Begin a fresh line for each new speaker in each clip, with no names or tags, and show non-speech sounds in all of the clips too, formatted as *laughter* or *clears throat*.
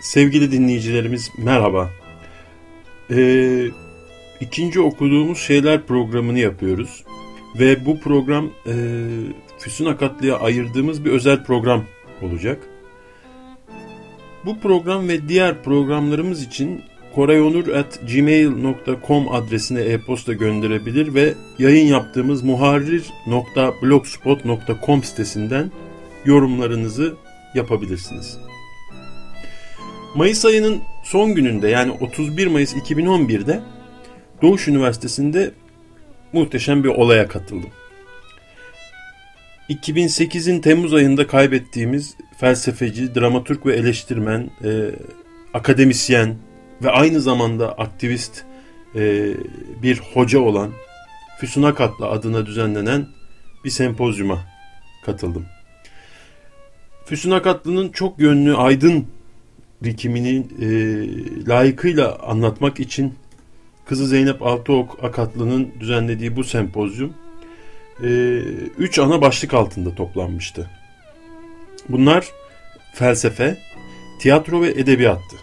Sevgili dinleyicilerimiz merhaba. Ee, ikinci okuduğumuz şeyler programını yapıyoruz. Ve bu program e, Füsun Akatlı'ya ayırdığımız bir özel program olacak. Bu program ve diğer programlarımız için korayonur.gmail.com adresine e-posta gönderebilir ve yayın yaptığımız muharrir.blogspot.com sitesinden yorumlarınızı yapabilirsiniz. Mayıs ayının son gününde yani 31 Mayıs 2011'de Doğuş Üniversitesi'nde muhteşem bir olaya katıldım. 2008'in Temmuz ayında kaybettiğimiz felsefeci, dramaturg ve eleştirmen, e, akademisyen ve aynı zamanda aktivist e, bir hoca olan Füsun Akatlı adına düzenlenen bir sempozyuma katıldım. Füsun Akatlı'nın çok yönlü, aydın birikimini e, layıkıyla anlatmak için kızı Zeynep Altıok Akatlı'nın düzenlediği bu sempozyum e, üç ana başlık altında toplanmıştı. Bunlar felsefe, tiyatro ve edebiyattı.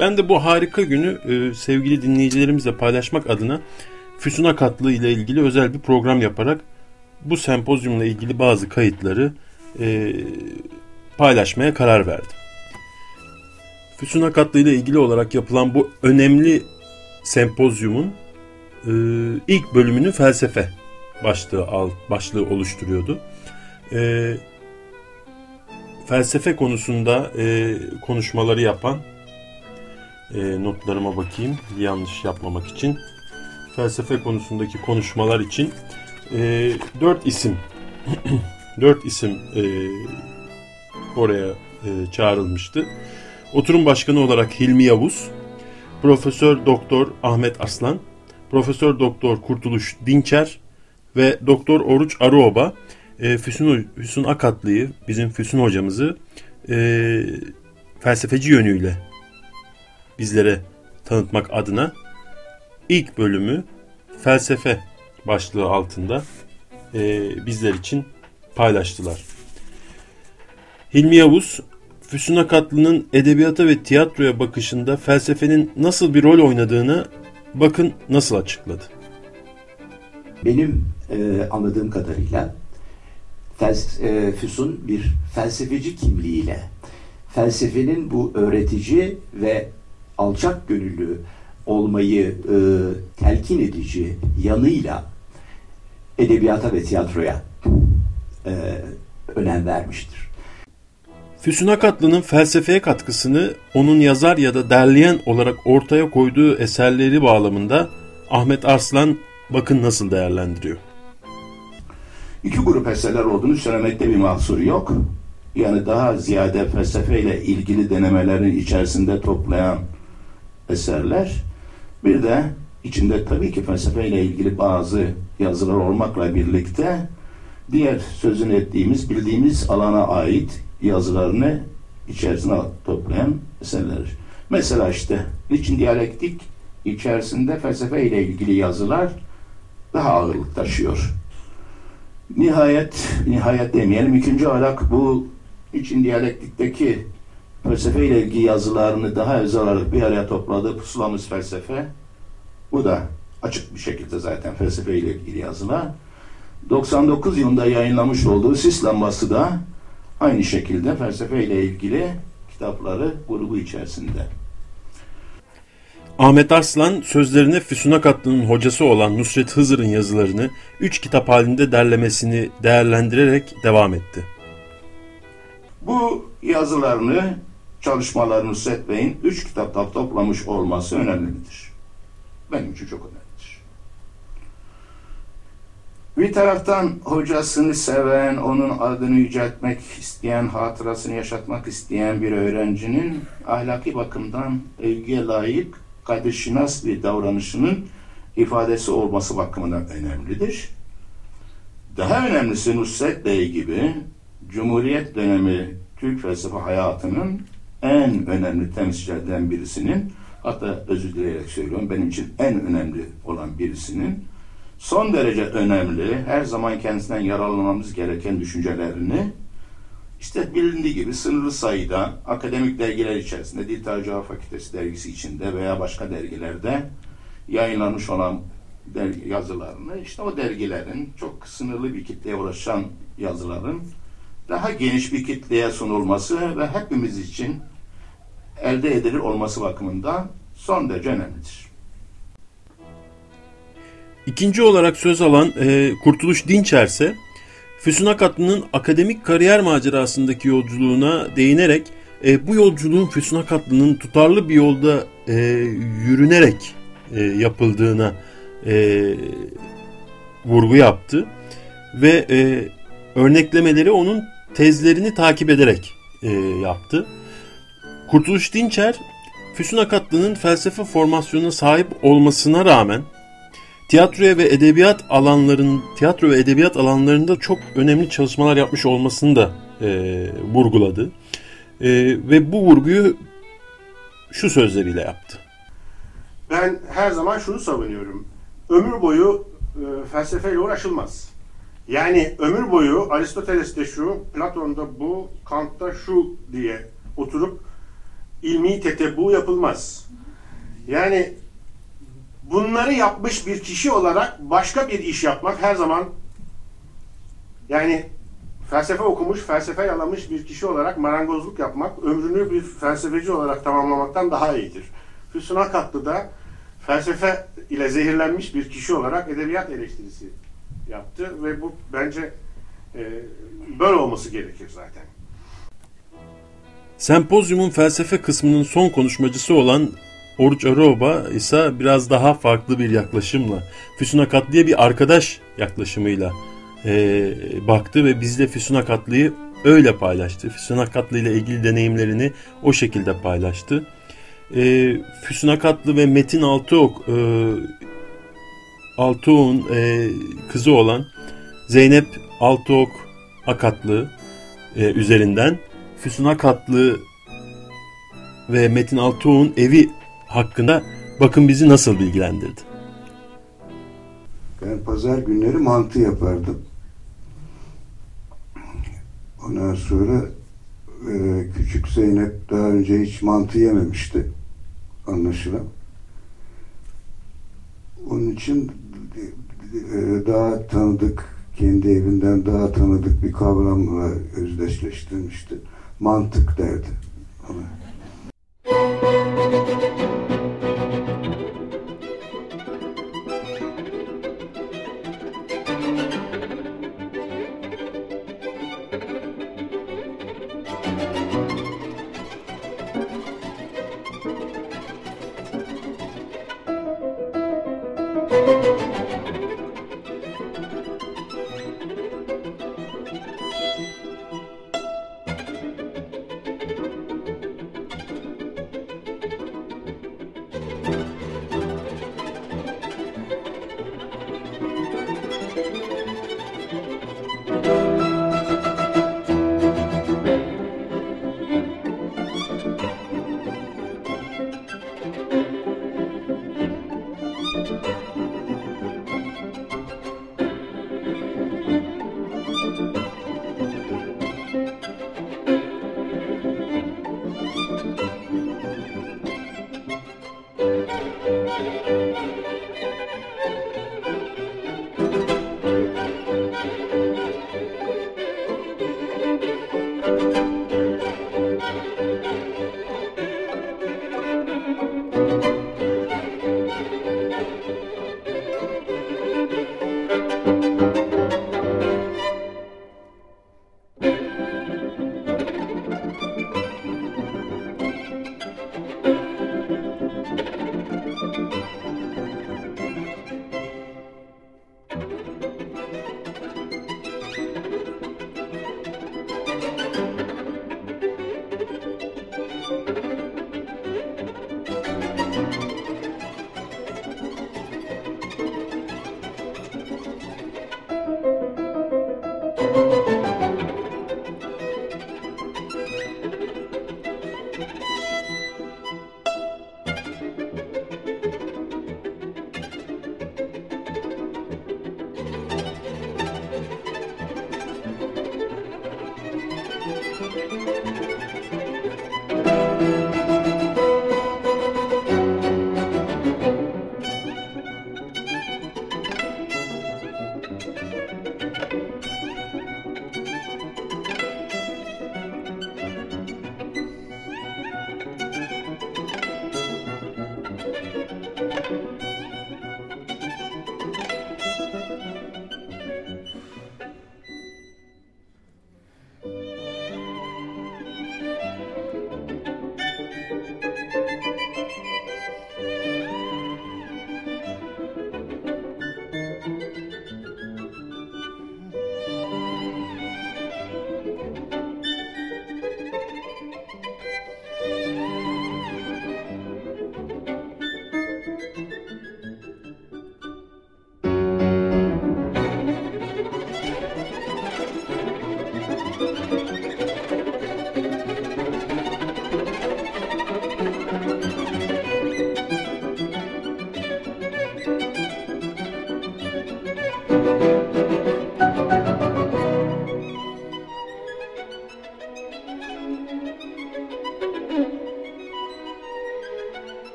Ben de bu harika günü e, sevgili dinleyicilerimizle paylaşmak adına Füsun Akatlı ile ilgili özel bir program yaparak bu sempozyumla ilgili bazı kayıtları e, paylaşmaya karar verdim. Füsun Akatlı ile ilgili olarak yapılan bu önemli sempozyumun e, ilk bölümünü felsefe başlığı alt başlığı oluşturuyordu. E, felsefe konusunda e, konuşmaları yapan e, notlarıma bakayım yanlış yapmamak için felsefe konusundaki konuşmalar için e, dört isim *clears throat* dört isim e, oraya e, çağrılmıştı. Oturum başkanı olarak Hilmi Yavuz, Profesör Doktor Ahmet Aslan, Profesör Doktor Kurtuluş Dinçer ve Doktor Oruç Arıoba e, Füsun, Füsun Akatlı'yı, bizim Füsun hocamızı e, felsefeci yönüyle bizlere tanıtmak adına ilk bölümü felsefe başlığı altında e, bizler için paylaştılar. Hilmi Yavuz, Füsun Akatlı'nın edebiyata ve tiyatroya bakışında felsefenin nasıl bir rol oynadığını bakın nasıl açıkladı.
Benim e, anladığım kadarıyla fels e, Füsun bir felsefeci kimliğiyle felsefenin bu öğretici ve alçak gönüllü olmayı e, telkin edici yanıyla edebiyata ve tiyatroya e, önem vermiştir.
Füsun Akatlı'nın felsefeye katkısını onun yazar ya da derleyen olarak ortaya koyduğu eserleri bağlamında Ahmet Arslan bakın nasıl değerlendiriyor.
İki grup eserler olduğunu söylemekte bir mahsur yok. Yani daha ziyade felsefeyle ilgili denemelerin içerisinde toplayan eserler. Bir de içinde tabii ki felsefeyle ilgili bazı yazılar olmakla birlikte diğer sözünü ettiğimiz, bildiğimiz alana ait yazılarını içerisine toplayan eserler. Mesela işte niçin diyalektik içerisinde felsefe ile ilgili yazılar daha ağırlık taşıyor. Nihayet, nihayet demeyelim, ikinci olarak bu için diyalektikteki felsefe ile ilgili yazılarını daha özel olarak bir araya topladığı pusulamız felsefe. Bu da açık bir şekilde zaten felsefe ile ilgili yazılar. 99 yılında yayınlamış olduğu Sis Lambası da aynı şekilde felsefe ile ilgili kitapları grubu içerisinde.
Ahmet Arslan sözlerine Füsun Akatlı'nın hocası olan Nusret Hızır'ın yazılarını üç kitap halinde derlemesini değerlendirerek devam etti.
Bu yazılarını, çalışmalarını Nusret Bey'in üç kitapta toplamış olması önemlidir. Benim için çok önemlidir. Bir taraftan hocasını seven, onun adını yüceltmek isteyen, hatırasını yaşatmak isteyen bir öğrencinin ahlaki bakımdan övgüye layık, kadirşinas bir davranışının ifadesi olması bakımından önemlidir. Daha önemlisi Nusret Bey gibi Cumhuriyet dönemi Türk felsefe hayatının en önemli temsilcilerden birisinin hatta özür dileyerek söylüyorum benim için en önemli olan birisinin son derece önemli, her zaman kendisinden yararlanmamız gereken düşüncelerini İşte bilindiği gibi sınırlı sayıda akademik dergiler içerisinde Dil Tercüha Fakültesi dergisi içinde veya başka dergilerde yayınlanmış olan dergi yazılarını işte o dergilerin çok sınırlı bir kitleye ulaşan yazıların daha geniş bir kitleye sunulması ve hepimiz için elde edilir olması bakımından son derece önemlidir.
İkinci olarak söz alan e, Kurtuluş Dinçer ise Füsun Akatlı'nın akademik kariyer macerasındaki yolculuğuna değinerek e, bu yolculuğun Füsun Akatlı'nın tutarlı bir yolda e, yürünerek e, yapıldığına e, vurgu yaptı ve e, örneklemeleri onun tezlerini takip ederek e, yaptı. Kurtuluş Dinçer, Füsun Akatlı'nın felsefe formasyonuna sahip olmasına rağmen tiyatroya ve edebiyat alanların tiyatro ve edebiyat alanlarında çok önemli çalışmalar yapmış olmasını da e, vurguladı. E, ve bu vurguyu şu sözleriyle yaptı.
Ben her zaman şunu savunuyorum. Ömür boyu e, felsefeyle uğraşılmaz. Yani ömür boyu Aristoteles'te şu, Platon'da bu, Kant'ta şu diye oturup ilmi tetebbu yapılmaz. Yani bunları yapmış bir kişi olarak başka bir iş yapmak her zaman yani felsefe okumuş, felsefe yalamış bir kişi olarak marangozluk yapmak ömrünü bir felsefeci olarak tamamlamaktan daha iyidir. Füsun Akatlı da felsefe ile zehirlenmiş bir kişi olarak edebiyat eleştirisi yaptı ve bu bence e, böyle olması gerekir zaten.
Sempozyumun felsefe kısmının son konuşmacısı olan Oruç Aroba ise biraz daha farklı bir yaklaşımla Füsun Akatlı'ya bir arkadaş yaklaşımıyla e, baktı ve bizle Füsun Akatlı'yı öyle paylaştı. Füsun Akatlı ile ilgili deneyimlerini o şekilde paylaştı. E, Füsun Akatlı ve Metin Altıok e, Altıok'un e, kızı olan Zeynep Altıok Akatlı e, üzerinden Füsun Akatlı ve Metin Altıok'un evi hakkında bakın bizi nasıl bilgilendirdi.
Ben pazar günleri mantı yapardım. Ondan sonra e, küçük Zeynep daha önce hiç mantı yememişti anlaşılan. Onun için e, daha tanıdık, kendi evinden daha tanıdık bir kavramla özdeşleştirmişti. Mantık derdi. Ona. Thank you.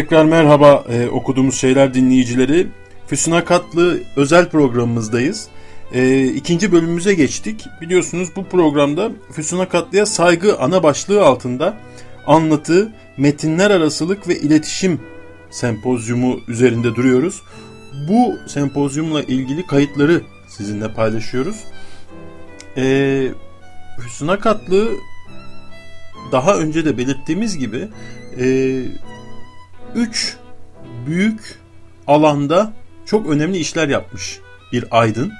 Tekrar merhaba e, okuduğumuz şeyler dinleyicileri. Füsun Akatlı özel programımızdayız. E, ikinci bölümümüze geçtik. Biliyorsunuz bu programda Füsun Akatlı'ya saygı ana başlığı altında anlatı, metinler arasılık ve iletişim sempozyumu üzerinde duruyoruz. Bu sempozyumla ilgili kayıtları sizinle paylaşıyoruz. E, Füsun Akatlı daha önce de belirttiğimiz gibi e, üç büyük alanda çok önemli işler yapmış bir aydın.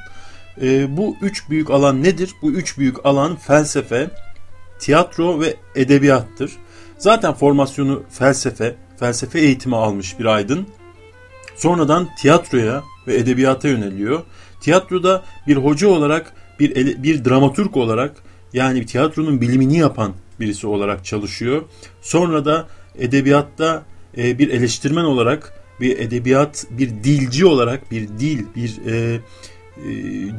E, bu üç büyük alan nedir? Bu üç büyük alan felsefe, tiyatro ve edebiyattır. Zaten formasyonu felsefe, felsefe eğitimi almış bir aydın. Sonradan tiyatroya ve edebiyata yöneliyor. Tiyatroda bir hoca olarak, bir bir dramaturg olarak yani tiyatronun bilimini yapan birisi olarak çalışıyor. Sonra da edebiyatta e, bir eleştirmen olarak, bir edebiyat, bir dilci olarak, bir dil, bir e, e,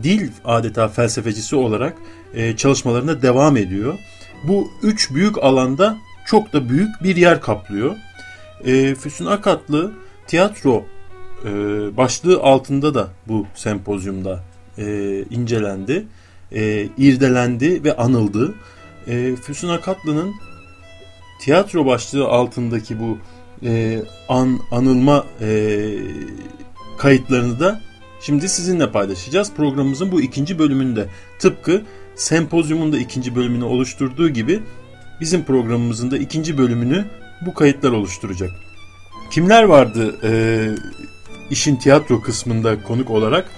dil adeta felsefecisi olarak e, çalışmalarına devam ediyor. Bu üç büyük alanda çok da büyük bir yer kaplıyor. E, Füsun Akatlı tiyatro e, başlığı altında da bu sempozyumda e, incelendi, e, irdelendi ve anıldı. E, Füsun Akatlı'nın tiyatro başlığı altındaki bu e, an anılma e, kayıtlarını da şimdi sizinle paylaşacağız. Programımızın bu ikinci bölümünde tıpkı sempozyumun da ikinci bölümünü oluşturduğu gibi bizim programımızın da ikinci bölümünü bu kayıtlar oluşturacak. Kimler vardı e, işin tiyatro kısmında konuk olarak?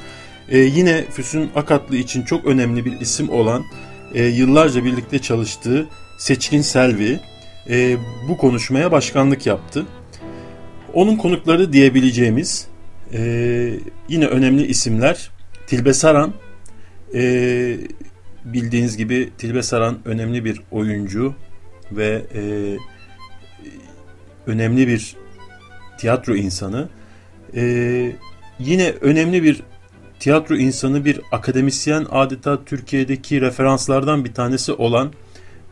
E, yine Füsun Akatlı için çok önemli bir isim olan e, yıllarca birlikte çalıştığı Seçkin Selvi e, bu konuşmaya başkanlık yaptı. Onun konukları diyebileceğimiz e, yine önemli isimler Tilbe Saran, e, bildiğiniz gibi Tilbe Saran önemli bir oyuncu ve e, önemli bir tiyatro insanı. E, yine önemli bir tiyatro insanı, bir akademisyen adeta Türkiye'deki referanslardan bir tanesi olan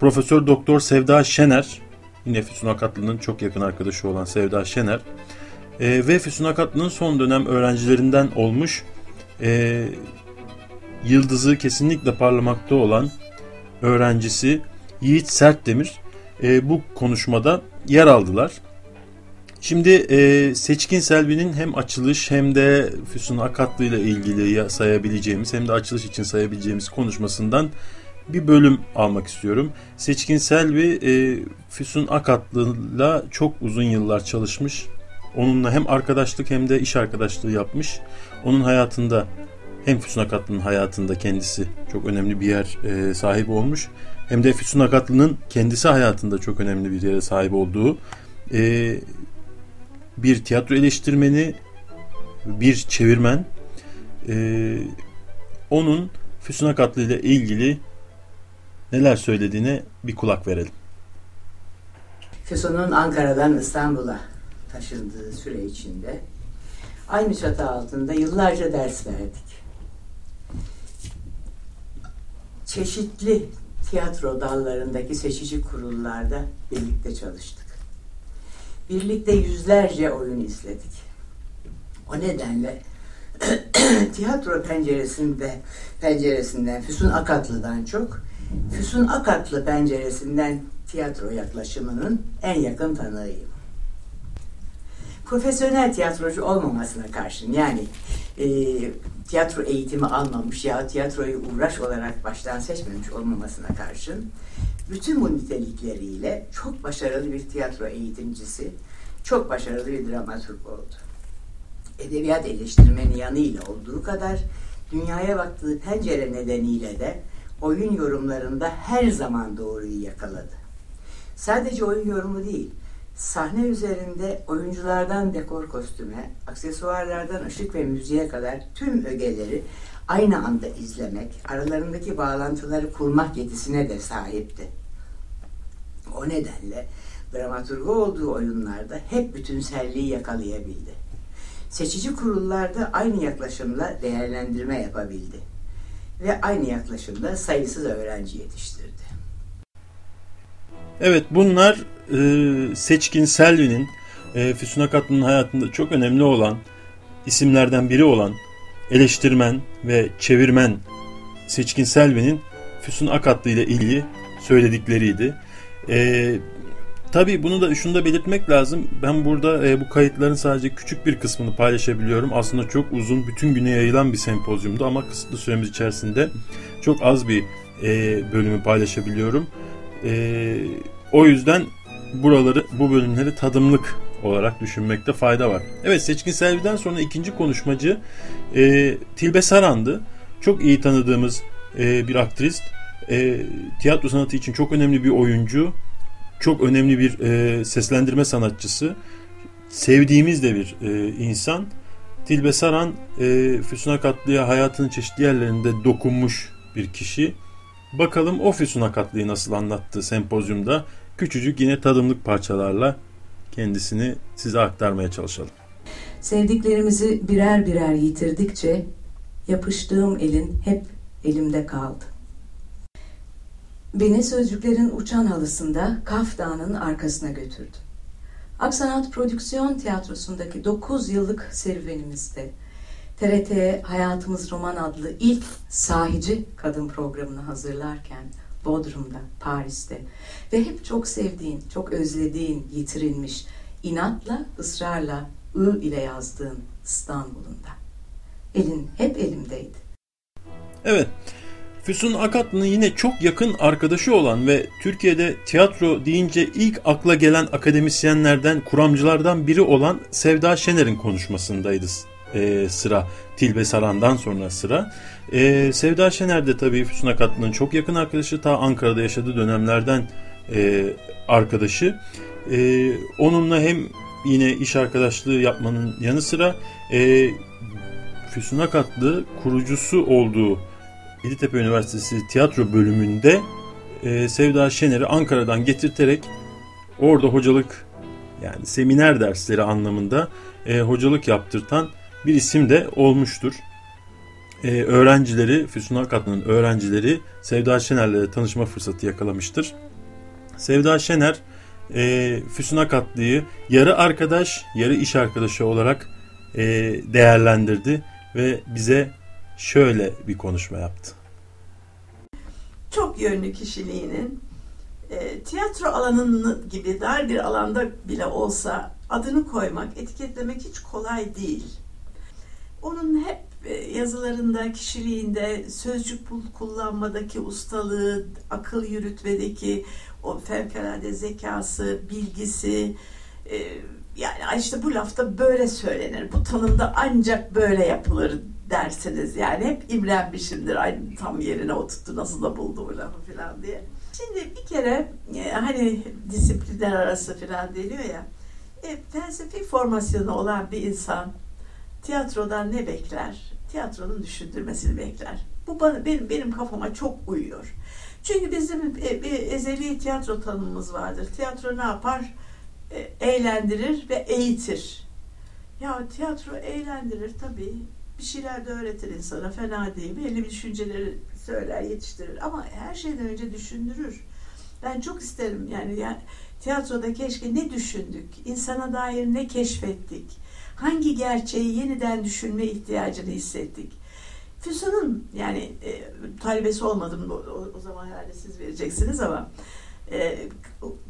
Profesör Doktor Sevda Şener, yine Füsun Akatlı'nın çok yakın arkadaşı olan Sevda Şener e, ve Füsun Akatlı'nın son dönem öğrencilerinden olmuş e, yıldızı kesinlikle parlamakta olan öğrencisi Yiğit Sertdemir e, bu konuşmada yer aldılar. Şimdi e, Seçkin Selvi'nin hem açılış hem de Füsun Akatlı ile ilgili sayabileceğimiz hem de açılış için sayabileceğimiz konuşmasından bir bölüm almak istiyorum. Seçkin Selvi e, Füsun Akatlı'la çok uzun yıllar çalışmış. Onunla hem arkadaşlık hem de iş arkadaşlığı yapmış. Onun hayatında hem Füsun Akatlı'nın hayatında kendisi çok önemli bir yer e, sahibi olmuş. Hem de Füsun Akatlı'nın kendisi hayatında çok önemli bir yere sahip olduğu e, bir tiyatro eleştirmeni, bir çevirmen. E, onun Füsun Akatlı ile ilgili neler söylediğine bir kulak verelim.
Füsun'un Ankara'dan İstanbul'a taşındığı süre içinde aynı çatı altında yıllarca ders verdik. Çeşitli tiyatro dallarındaki seçici kurullarda birlikte çalıştık. Birlikte yüzlerce oyun izledik. O nedenle *clears throat* tiyatro penceresinde penceresinden Füsun Akatlı'dan çok Füsun Akatlı penceresinden tiyatro yaklaşımının en yakın tanığıyım. Profesyonel tiyatrocu olmamasına karşın yani e, tiyatro eğitimi almamış ya tiyatroyu uğraş olarak baştan seçmemiş olmamasına karşın bütün bu nitelikleriyle çok başarılı bir tiyatro eğitimcisi, çok başarılı bir dramaturg oldu. Edebiyat eleştirmeni yanıyla olduğu kadar dünyaya baktığı pencere nedeniyle de oyun yorumlarında her zaman doğruyu yakaladı. Sadece oyun yorumu değil, sahne üzerinde oyunculardan dekor kostüme, aksesuarlardan ışık ve müziğe kadar tüm ögeleri aynı anda izlemek, aralarındaki bağlantıları kurmak yetisine de sahipti. O nedenle dramaturgu olduğu oyunlarda hep bütünselliği yakalayabildi. Seçici kurullarda aynı yaklaşımla değerlendirme yapabildi ve aynı yaklaşımda sayısız öğrenci yetiştirdi.
Evet bunlar e, Seçkin Selvi'nin e, Füsun Akatlı'nın hayatında çok önemli olan isimlerden biri olan eleştirmen ve çevirmen Seçkin Selvi'nin Füsun Akatlı ile ilgili söyledikleriydi. E, Tabii bunu da şunu da belirtmek lazım. Ben burada e, bu kayıtların sadece küçük bir kısmını paylaşabiliyorum. Aslında çok uzun, bütün güne yayılan bir sempozyumdu ama kısıtlı süremiz içerisinde çok az bir e, bölümü paylaşabiliyorum. E, o yüzden buraları, bu bölümleri tadımlık olarak düşünmekte fayda var. Evet Seçkin Selvi'den sonra ikinci konuşmacı e, Tilbe Saran'dı. Çok iyi tanıdığımız e, bir aktrist. E, tiyatro sanatı için çok önemli bir oyuncu çok önemli bir e, seslendirme sanatçısı. Sevdiğimiz de bir e, insan. Tilbe Saran e, Füsun Akatlı'ya hayatının çeşitli yerlerinde dokunmuş bir kişi. Bakalım o Füsun Akatlı'yı nasıl anlattı sempozyumda. Küçücük yine tadımlık parçalarla kendisini size aktarmaya çalışalım.
Sevdiklerimizi birer birer yitirdikçe yapıştığım elin hep elimde kaldı. Beni sözcüklerin uçan halısında Kaf Dağı'nın arkasına götürdü. Aksanat Prodüksiyon Tiyatrosu'ndaki 9 yıllık serüvenimizde TRT'ye Hayatımız Roman adlı ilk sahici kadın programını hazırlarken Bodrum'da, Paris'te ve hep çok sevdiğin, çok özlediğin, yitirilmiş, inatla, ısrarla, ı ile yazdığın İstanbul'unda. Elin hep elimdeydi.
Evet, Füsun Akatlı'nın yine çok yakın arkadaşı olan ve Türkiye'de tiyatro deyince ilk akla gelen akademisyenlerden, kuramcılardan biri olan Sevda Şener'in konuşmasındaydı e, sıra. Tilbe Saran'dan sonra sıra. E, Sevda Şener de tabii Füsun Akatlı'nın çok yakın arkadaşı. Ta Ankara'da yaşadığı dönemlerden e, arkadaşı. E, onunla hem yine iş arkadaşlığı yapmanın yanı sıra e, Füsun Akatlı kurucusu olduğu Yeditepe Üniversitesi tiyatro bölümünde e, Sevda Şener'i Ankara'dan getirterek orada hocalık yani seminer dersleri anlamında e, hocalık yaptırtan bir isim de olmuştur. E, öğrencileri, Füsun Akatlı'nın öğrencileri Sevda Şener'le tanışma fırsatı yakalamıştır. Sevda Şener e, Füsun Akatlı'yı yarı arkadaş, yarı iş arkadaşı olarak e, değerlendirdi ve bize şöyle bir konuşma yaptı.
Çok yönlü kişiliğinin e, tiyatro alanının gibi dar bir alanda bile olsa adını koymak, etiketlemek hiç kolay değil. Onun hep e, yazılarında, kişiliğinde sözcük kullanmadaki ustalığı, akıl yürütmedeki o fevkalade zekası, bilgisi, e, yani işte bu lafta böyle söylenir, bu tanımda ancak böyle yapılır dersiniz. Yani hep imrenmişimdir. Aynı tam yerine oturttu nasıl da buldu bu lafı falan diye. Şimdi bir kere e, hani disiplinler arası falan deniyor ya. E, felsefi formasyonu olan bir insan tiyatrodan ne bekler? Tiyatronun düşündürmesini bekler. Bu bana, benim, benim kafama çok uyuyor. Çünkü bizim e, bir ezeli tiyatro tanımımız vardır. Tiyatro ne yapar? E, eğlendirir ve eğitir. Ya tiyatro eğlendirir tabii bir şeyler de öğretir insana fena değil. Belli bir düşünceleri söyler, yetiştirir ama her şeyden önce düşündürür. Ben çok isterim yani, yani tiyatroda keşke ne düşündük, insana dair ne keşfettik, hangi gerçeği yeniden düşünme ihtiyacını hissettik. Füsun'un yani e, talebesi olmadım o, o zaman herhalde siz vereceksiniz ama e,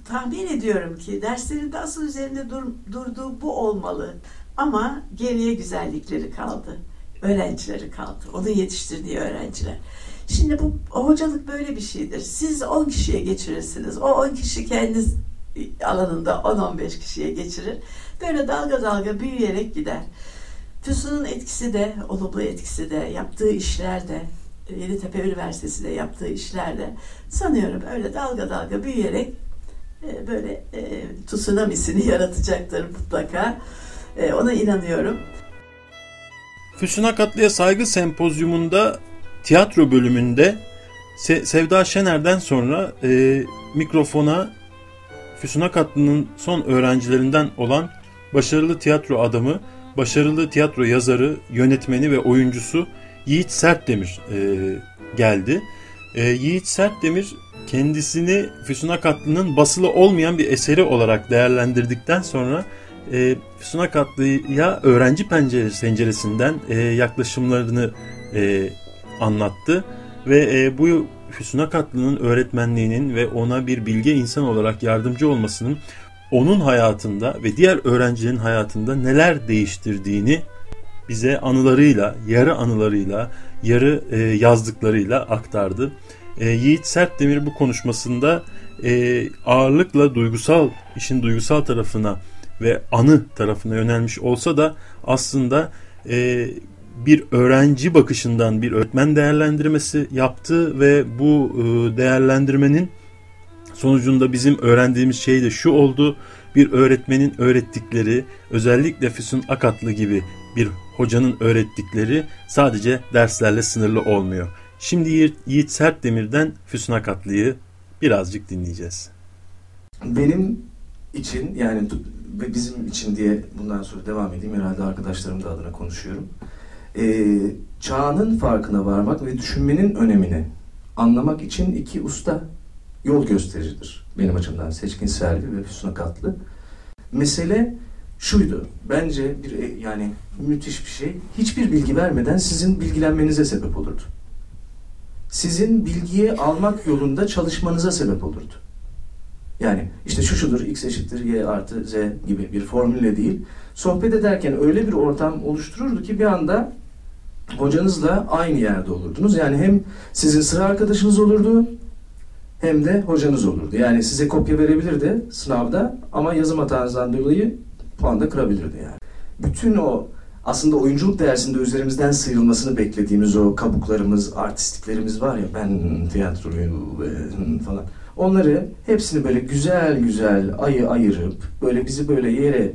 tahmin ediyorum ki derslerinde asıl üzerinde dur, durduğu bu olmalı. Ama geriye güzellikleri kaldı öğrencileri kaldı. Onu yetiştirdiği öğrenciler. Şimdi bu hocalık böyle bir şeydir. Siz 10 kişiye geçirirsiniz. O 10 kişi kendi alanında 10-15 kişiye geçirir. Böyle dalga dalga büyüyerek gider. Füsun'un etkisi de, olumlu etkisi de, yaptığı işlerde, Yeditepe Üniversitesi'nde yaptığı işlerde sanıyorum öyle dalga dalga büyüyerek e, böyle e, tsunamisini *laughs* yaratacaktır mutlaka. E, ona inanıyorum.
Füsun Akatlı'ya saygı sempozyumunda tiyatro bölümünde Se Sevda Şener'den sonra e, mikrofona Füsun Akatlı'nın son öğrencilerinden olan başarılı tiyatro adamı, başarılı tiyatro yazarı, yönetmeni ve oyuncusu Yiğit Sertdemir e, geldi. E, Yiğit Sertdemir kendisini Füsun Akatlı'nın basılı olmayan bir eseri olarak değerlendirdikten sonra e, Füsun Akatlı'ya öğrenci penceresi, penceresinden e, yaklaşımlarını e, anlattı. Ve e, bu Füsun Akatlı'nın öğretmenliğinin ve ona bir bilge insan olarak yardımcı olmasının onun hayatında ve diğer öğrencilerin hayatında neler değiştirdiğini bize anılarıyla, yarı anılarıyla, yarı e, yazdıklarıyla aktardı. E, Yiğit Sertdemir bu konuşmasında e, ağırlıkla duygusal, işin duygusal tarafına ve anı tarafına yönelmiş olsa da aslında e, bir öğrenci bakışından bir öğretmen değerlendirmesi yaptı ve bu e, değerlendirmenin sonucunda bizim öğrendiğimiz şey de şu oldu. Bir öğretmenin öğrettikleri özellikle Füsun Akatlı gibi bir hocanın öğrettikleri sadece derslerle sınırlı olmuyor. Şimdi Yiğit Sertdemir'den Füsun Akatlı'yı birazcık dinleyeceğiz.
Benim için yani ve bizim için diye bundan sonra devam edeyim. Herhalde arkadaşlarım da adına konuşuyorum. Ee, çağının farkına varmak ve düşünmenin önemini anlamak için iki usta yol göstericidir. Benim açımdan Seçkin Selvi ve Füsun Akatlı. Mesele şuydu. Bence bir e, yani müthiş bir şey. Hiçbir bilgi vermeden sizin bilgilenmenize sebep olurdu. Sizin bilgiyi almak yolunda çalışmanıza sebep olurdu. Yani işte şu şudur, x eşittir y artı z gibi bir formülle değil. Sohbet ederken öyle bir ortam oluştururdu ki bir anda hocanızla aynı yerde olurdunuz. Yani hem sizin sıra arkadaşınız olurdu hem de hocanız olurdu. Yani size kopya verebilirdi sınavda ama yazım hatanızdan dolayı puan da kırabilirdi yani. Bütün o aslında oyunculuk dersinde üzerimizden sıyrılmasını beklediğimiz o kabuklarımız, artistliklerimiz var ya ben tiyatroyu falan. Onları hepsini böyle güzel güzel ayı ayırıp böyle bizi böyle yere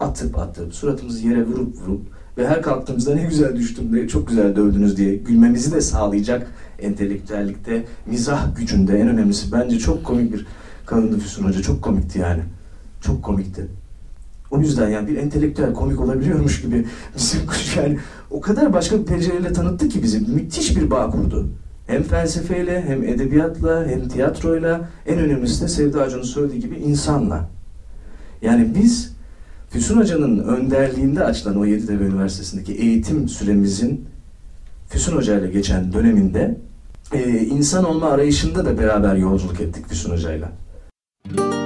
atıp atıp suratımızı yere vurup vurup ve her kalktığımızda ne güzel düştüm de çok güzel dövdünüz diye gülmemizi de sağlayacak entelektüellikte, mizah gücünde en önemlisi. Bence çok komik bir kadındı Füsun Hoca. Çok komikti yani. Çok komikti. O yüzden yani bir entelektüel komik olabiliyormuş gibi *laughs* bizim kuş yani o kadar başka bir pencereyle tanıttı ki bizi. Müthiş bir bağ kurdu. Hem felsefeyle, hem edebiyatla, hem tiyatroyla, en önemlisi de Sevda Hoca'nın söylediği gibi insanla. Yani biz Füsun Hoca'nın önderliğinde açılan o Yeditepe Üniversitesi'ndeki eğitim süremizin Füsun Hoca ile geçen döneminde e, insan olma arayışında da beraber yolculuk ettik Füsun Hoca'yla. Müzik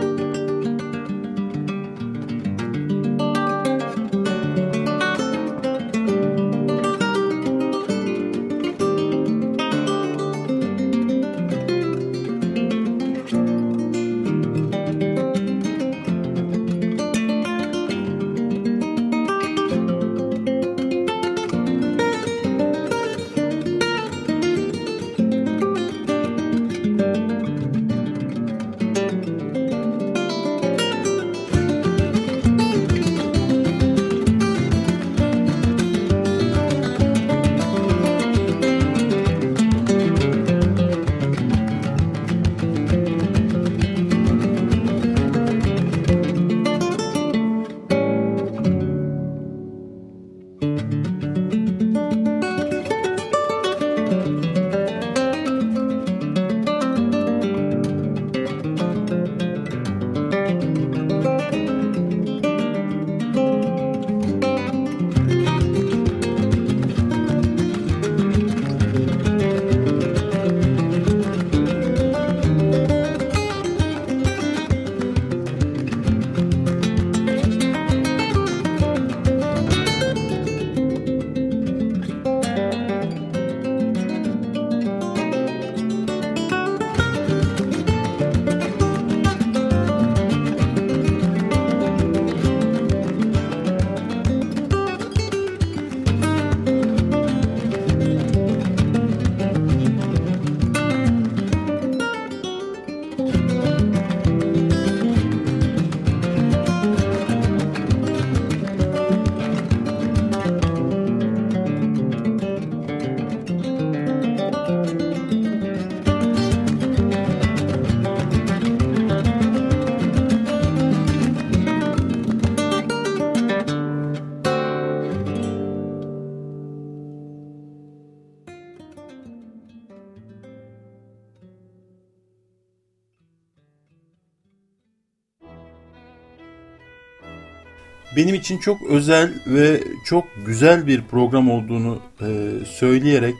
benim için çok özel ve çok güzel bir program olduğunu e, söyleyerek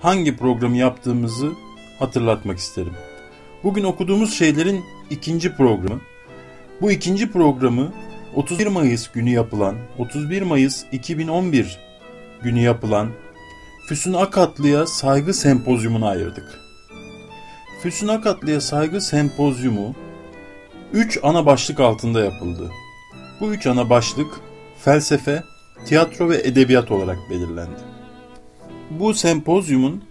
hangi programı yaptığımızı hatırlatmak isterim. Bugün okuduğumuz şeylerin ikinci programı. Bu ikinci programı 31 Mayıs günü yapılan, 31 Mayıs 2011 günü yapılan Füsun Akatlı'ya saygı sempozyumuna ayırdık. Füsun Akatlı'ya saygı sempozyumu 3 ana başlık altında yapıldı. Bu üç ana başlık felsefe, tiyatro ve edebiyat olarak belirlendi. Bu sempozyumun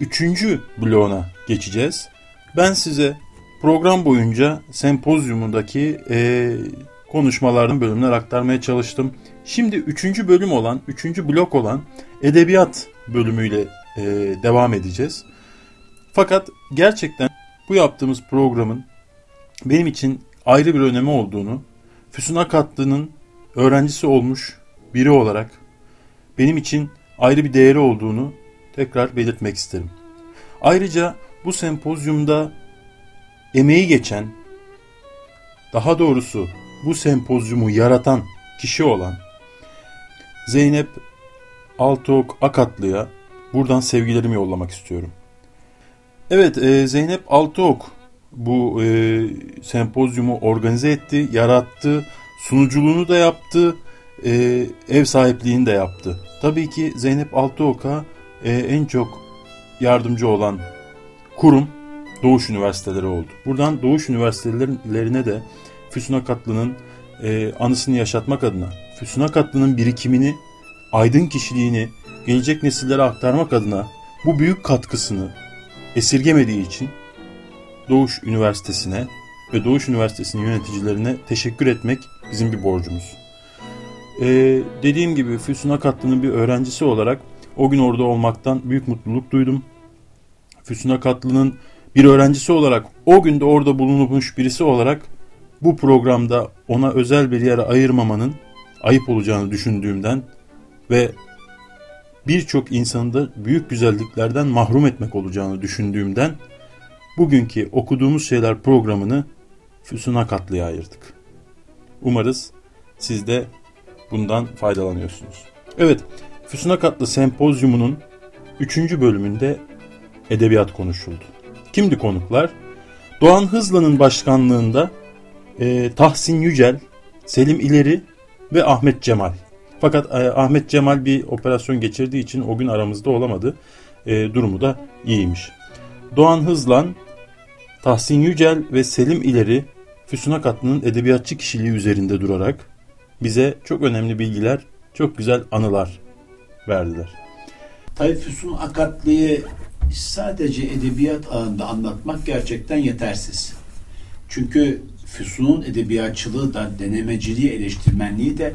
üçüncü bloğuna geçeceğiz. Ben size program boyunca sempozyumundaki e, konuşmalardan bölümler aktarmaya çalıştım. Şimdi üçüncü bölüm olan, üçüncü blok olan edebiyat bölümüyle e, devam edeceğiz. Fakat gerçekten bu yaptığımız programın benim için ayrı bir önemi olduğunu Füsun Akatlı'nın öğrencisi olmuş biri olarak benim için ayrı bir değeri olduğunu tekrar belirtmek isterim. Ayrıca bu sempozyumda emeği geçen, daha doğrusu bu sempozyumu yaratan kişi olan Zeynep Altok Akatlı'ya buradan sevgilerimi yollamak istiyorum. Evet e, Zeynep Altok bu e, sempozyumu organize etti, yarattı, sunuculuğunu da yaptı e, ev sahipliğini de yaptı. Tabii ki Zeynep Altıok'a e, en çok yardımcı olan kurum Doğuş Üniversiteleri oldu. Buradan Doğuş Üniversitelerine de Füsun Akatlı'nın e, anısını yaşatmak adına, Füsun Akatlı'nın birikimini, aydın kişiliğini gelecek nesillere aktarmak adına bu büyük katkısını esirgemediği için Doğuş Üniversitesi'ne ve Doğuş Üniversitesi'nin yöneticilerine teşekkür etmek bizim bir borcumuz. Ee, dediğim gibi Füsun Akatlı'nın bir öğrencisi olarak o gün orada olmaktan büyük mutluluk duydum. Füsun Akatlı'nın bir öğrencisi olarak o günde orada bulunmuş birisi olarak bu programda ona özel bir yere ayırmamanın ayıp olacağını düşündüğümden ve birçok insanı da büyük güzelliklerden mahrum etmek olacağını düşündüğümden bugünkü okuduğumuz şeyler programını Füsun Akatlı'ya ayırdık. Umarız siz de bundan faydalanıyorsunuz. Evet, Füsun Akatlı Sempozyumu'nun 3. bölümünde edebiyat konuşuldu. Kimdi konuklar? Doğan Hızlı'nın başkanlığında e, Tahsin Yücel, Selim İleri ve Ahmet Cemal. Fakat e, Ahmet Cemal bir operasyon geçirdiği için o gün aramızda olamadı. E, durumu da iyiymiş. Doğan Hızlan, Tahsin Yücel ve Selim İleri Füsun Akatlı'nın edebiyatçı kişiliği üzerinde durarak bize çok önemli bilgiler, çok güzel anılar verdiler.
Tabii Füsun Akatlı'yı sadece edebiyat alanında anlatmak gerçekten yetersiz. Çünkü Füsun'un edebiyatçılığı da, denemeciliği, eleştirmenliği de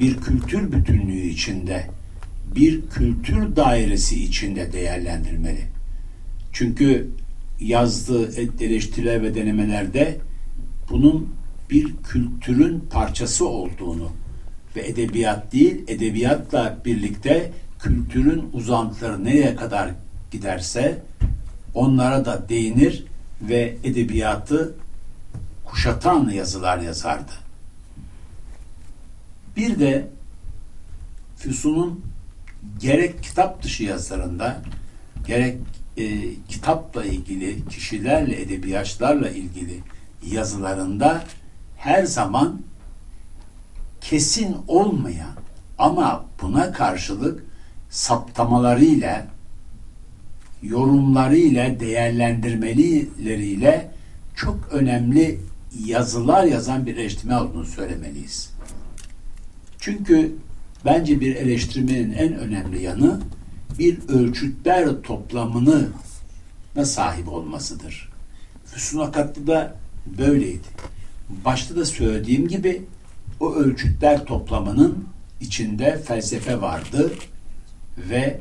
bir kültür bütünlüğü içinde, bir kültür dairesi içinde değerlendirmeli. Çünkü yazdığı eleştiriler ve denemelerde bunun bir kültürün parçası olduğunu ve edebiyat değil, edebiyatla birlikte kültürün uzantıları nereye kadar giderse onlara da değinir ve edebiyatı kuşatan yazılar yazardı. Bir de Füsun'un gerek kitap dışı yazılarında gerek e, kitapla ilgili, kişilerle, edebiyatçılarla ilgili yazılarında her zaman kesin olmayan ama buna karşılık saptamalarıyla, yorumlarıyla, değerlendirmeleriyle çok önemli yazılar yazan bir eleştirmen olduğunu söylemeliyiz. Çünkü bence bir eleştirmenin en önemli yanı bir ölçütler toplamını da sahip olmasıdır. Füsun Akatlı da böyleydi. Başta da söylediğim gibi o ölçütler toplamının içinde felsefe vardı ve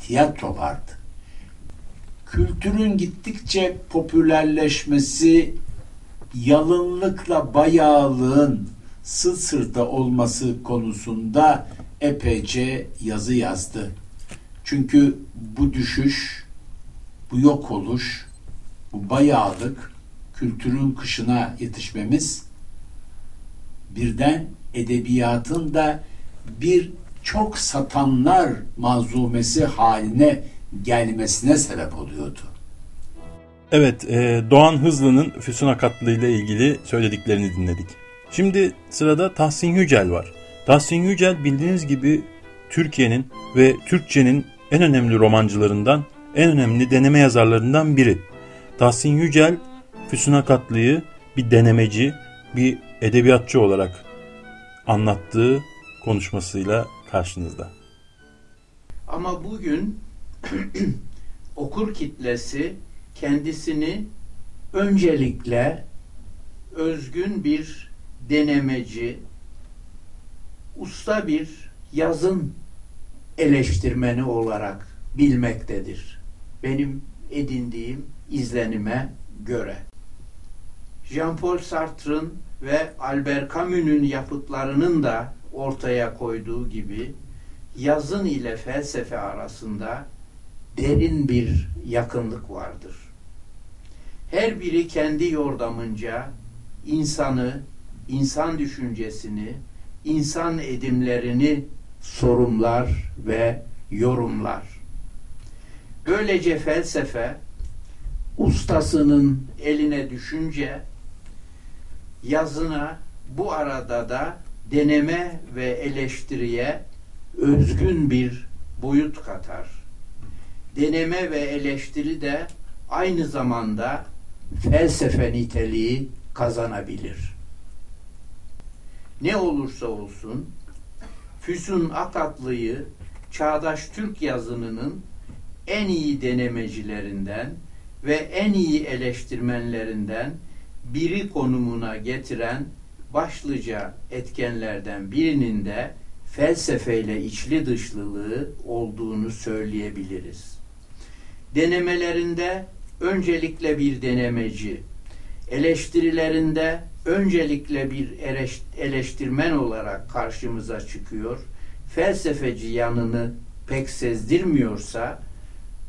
tiyatro vardı. Kültürün gittikçe popülerleşmesi, yalınlıkla bayağılığın sırt sırta olması konusunda epeyce yazı yazdı. Çünkü bu düşüş, bu yok oluş, bu bayağılık, kültürün kışına yetişmemiz birden edebiyatın da bir çok satanlar manzumesi haline gelmesine sebep oluyordu.
Evet, e, Doğan Hızlı'nın Füsun Akatlı ile ilgili söylediklerini dinledik. Şimdi sırada Tahsin Yücel var. Tahsin Yücel bildiğiniz gibi Türkiye'nin ve Türkçenin en önemli romancılarından, en önemli deneme yazarlarından biri. Tahsin Yücel, Füsun Akatlı'yı bir denemeci, bir edebiyatçı olarak anlattığı konuşmasıyla karşınızda.
Ama bugün *clears throat* okur kitlesi kendisini öncelikle özgün bir denemeci, usta bir yazın eleştirmeni olarak bilmektedir. Benim edindiğim izlenime göre. Jean-Paul Sartre'ın ve Albert Camus'un yapıtlarının da ortaya koyduğu gibi yazın ile felsefe arasında derin bir yakınlık vardır. Her biri kendi yordamınca insanı, insan düşüncesini, insan edimlerini sorumlar ve yorumlar. Böylece felsefe ustasının eline düşünce yazına bu arada da deneme ve eleştiriye özgün bir boyut katar. Deneme ve eleştiri de aynı zamanda felsefe niteliği kazanabilir. Ne olursa olsun Füsun Akatlı'yı çağdaş Türk yazınının en iyi denemecilerinden ve en iyi eleştirmenlerinden biri konumuna getiren başlıca etkenlerden birinin de felsefeyle içli dışlılığı olduğunu söyleyebiliriz. Denemelerinde öncelikle bir denemeci, eleştirilerinde öncelikle bir eleştirmen olarak karşımıza çıkıyor. Felsefeci yanını pek sezdirmiyorsa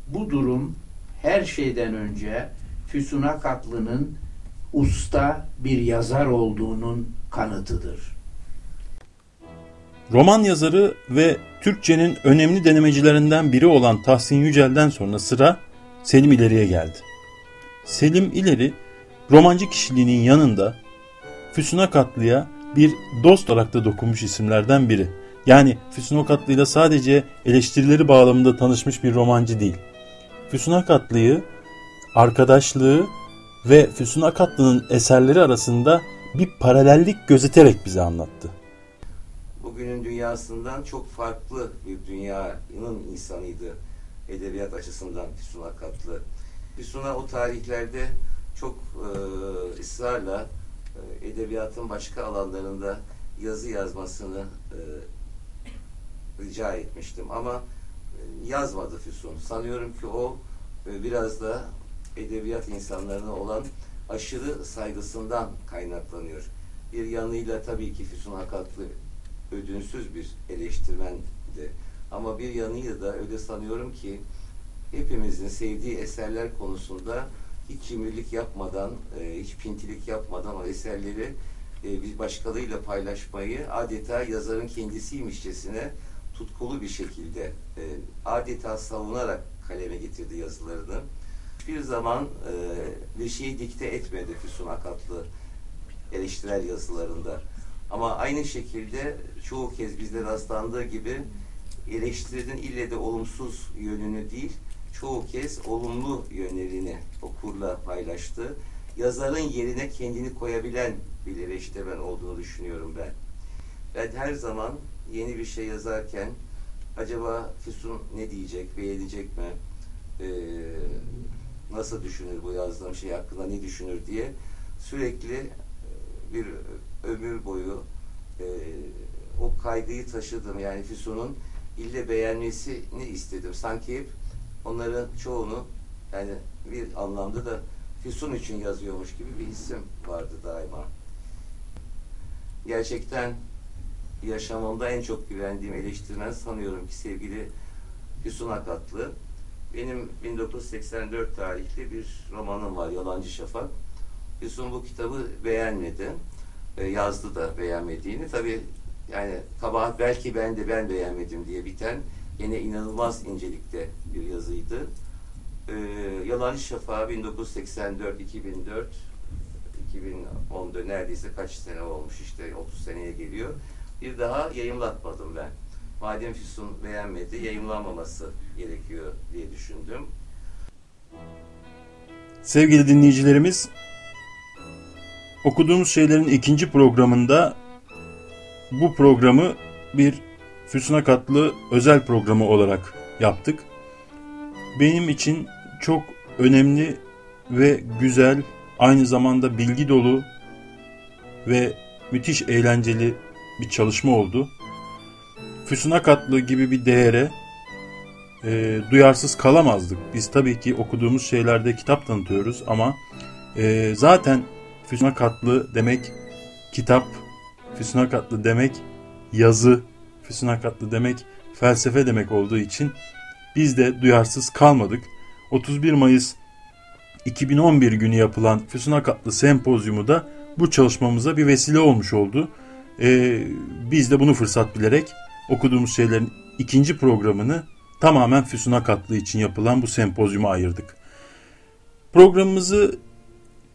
bu durum her şeyden önce Füsun Akatlı'nın usta bir yazar olduğunun kanıtıdır.
Roman yazarı ve Türkçenin önemli denemecilerinden biri olan Tahsin Yücel'den sonra sıra Selim İleri'ye geldi. Selim İleri romancı kişiliğinin yanında Füsun Akatlı'ya bir dost olarak da dokunmuş isimlerden biri. Yani Füsun Akatlı'yla sadece eleştirileri bağlamında tanışmış bir romancı değil. Füsun Akatlı'yı arkadaşlığı ve Füsun Akatlı'nın eserleri arasında bir paralellik gözeterek bize anlattı.
Bugünün dünyasından çok farklı bir dünyanın insanıydı edebiyat açısından Füsun Akatlı. Füsun'a o tarihlerde çok e, e, edebiyatın başka alanlarında yazı yazmasını e, rica etmiştim ama e, yazmadı Füsun. Sanıyorum ki o biraz da edebiyat insanlarına olan aşırı saygısından kaynaklanıyor. Bir yanıyla tabii ki Füsun Hakatlı ödünsüz bir eleştirmendi. Ama bir yanıyla da öyle sanıyorum ki hepimizin sevdiği eserler konusunda hiç cimrilik yapmadan, e, hiç pintilik yapmadan o eserleri e, bir başkalarıyla paylaşmayı adeta yazarın kendisiymişçesine tutkulu bir şekilde e, adeta savunarak kaleme getirdi yazılarını hiçbir zaman e, bir şeyi dikte etmedi Füsun Akatlı eleştirel yazılarında. Ama aynı şekilde çoğu kez bizde rastlandığı gibi eleştirinin ille de olumsuz yönünü değil, çoğu kez olumlu yönlerini okurla paylaştı. Yazarın yerine kendini koyabilen bir eleştirmen olduğunu düşünüyorum ben. Ben her zaman yeni bir şey yazarken acaba Füsun ne diyecek, beğenecek mi? Ee, nasıl düşünür bu yazdığım şey hakkında ne düşünür diye sürekli e, bir ömür boyu e, o kaygıyı taşıdım. Yani Füsun'un ille beğenmesini istedim. Sanki hep onların çoğunu yani bir anlamda da Füsun için yazıyormuş gibi bir isim vardı daima. Gerçekten yaşamımda en çok güvendiğim eleştirmen sanıyorum ki sevgili Füsun Akatlı. Benim 1984 tarihli bir romanım var Yalancı Şafak. Füsun bu kitabı beğenmedi. E, yazdı da beğenmediğini. Tabii yani kabahat belki ben de ben beğenmedim diye biten yine inanılmaz incelikte bir yazıydı. E, Yalancı Şafak 1984, 2004, 2010'da neredeyse kaç sene olmuş işte 30 seneye geliyor. Bir daha yayımlatmadım ben madem Füsun beğenmedi yayınlanmaması gerekiyor diye düşündüm.
Sevgili dinleyicilerimiz, okuduğumuz şeylerin ikinci programında bu programı bir Füsun'a katlı özel programı olarak yaptık. Benim için çok önemli ve güzel, aynı zamanda bilgi dolu ve müthiş eğlenceli bir çalışma oldu. Füsun katlı gibi bir değere e, duyarsız kalamazdık. Biz tabii ki okuduğumuz şeylerde kitap tanıtıyoruz ama e, zaten Füsun katlı demek kitap, Füsun katlı demek yazı, Füsun katlı demek felsefe demek olduğu için biz de duyarsız kalmadık. 31 Mayıs 2011 günü yapılan Füsun Akatlı Sempozyumu da bu çalışmamıza bir vesile olmuş oldu. Ee, biz de bunu fırsat bilerek okuduğumuz şeylerin ikinci programını tamamen Füsun'a katlığı için yapılan bu sempozyuma ayırdık. Programımızı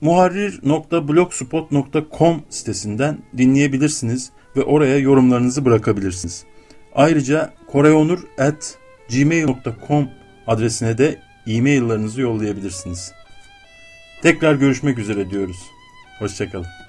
muharrir.blogspot.com sitesinden dinleyebilirsiniz ve oraya yorumlarınızı bırakabilirsiniz. Ayrıca koreonur.gmail.com adresine de e-maillerinizi yollayabilirsiniz. Tekrar görüşmek üzere diyoruz. Hoşçakalın.